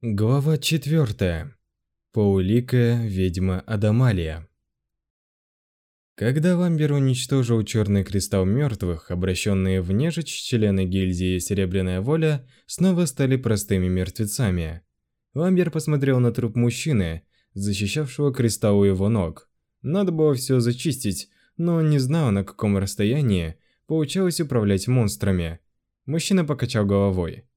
Глава 4. Паулика, ведьма Адамалия. Когда Ламбер уничтожил черный кристалл мертвых, обращенные в нежить члены гильдии Серебряная Воля снова стали простыми мертвецами. Ламбер посмотрел на труп мужчины, защищавшего кристалл у его ног. Надо было все зачистить, но он не знал, на каком расстоянии получалось управлять монстрами. Мужчина покачал головой.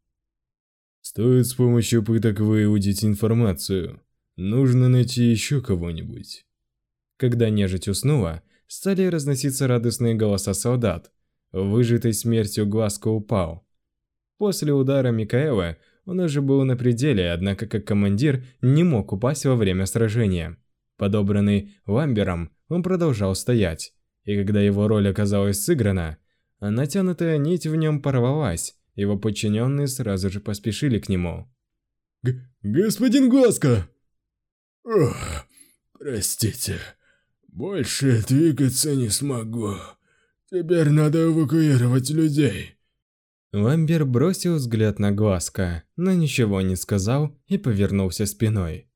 Стоит с помощью пыток выудить информацию. Нужно найти еще кого-нибудь. Когда нежить уснула, стали разноситься радостные голоса солдат. Выжитой смертью Глазко упал. После удара Микаэла он уже был на пределе, однако как командир не мог упасть во время сражения. Подобранный Ламбером, он продолжал стоять, и когда его роль оказалась сыграна, натянутая нить в нем порвалась, его подчиненные сразу же поспешили к нему. Г «Господин Глазко!» «Ох, простите, больше двигаться не смогу. Теперь надо эвакуировать людей». Ламбер бросил взгляд на Глазка, но ничего не сказал и повернулся спиной.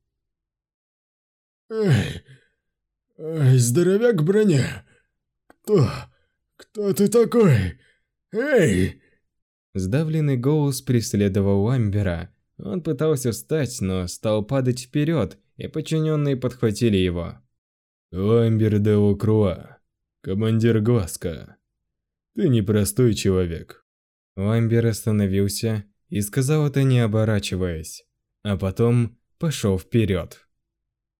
«Эй, эй, здоровяк в броне! Кто? Кто ты такой? Эй!» Сдавленный голос преследовал Ламбера. Он пытался встать, но стал падать вперед, и подчиненные подхватили его. «Ламбер де Лукруа, командир Глазка. Ты непростой человек». Ламбер остановился и сказал это не оборачиваясь, а потом пошел вперед.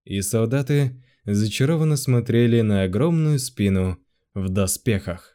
И солдаты зачарованно смотрели на огромную спину в доспехах.